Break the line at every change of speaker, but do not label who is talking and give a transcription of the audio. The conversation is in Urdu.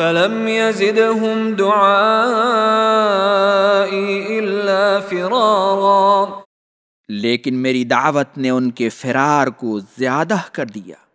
فلم يزدهم دعائي إلا فرارا۔
لیکن میری دعوت نے ان کے فرار کو زیادہ کر دیا۔